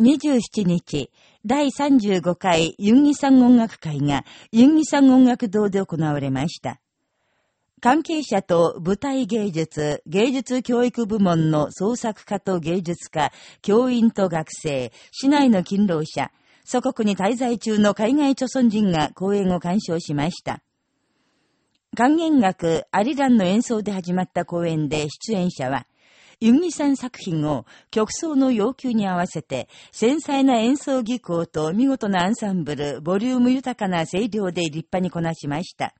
27日、第35回ユンギサン音楽会がユンギサン音楽堂で行われました。関係者と舞台芸術、芸術教育部門の創作家と芸術家、教員と学生、市内の勤労者、祖国に滞在中の海外著村人が講演を鑑賞しました。管弦楽、アリランの演奏で始まった公演で出演者は、ユンギさん作品を曲奏の要求に合わせて、繊細な演奏技巧と見事なアンサンブル、ボリューム豊かな声量で立派にこなしました。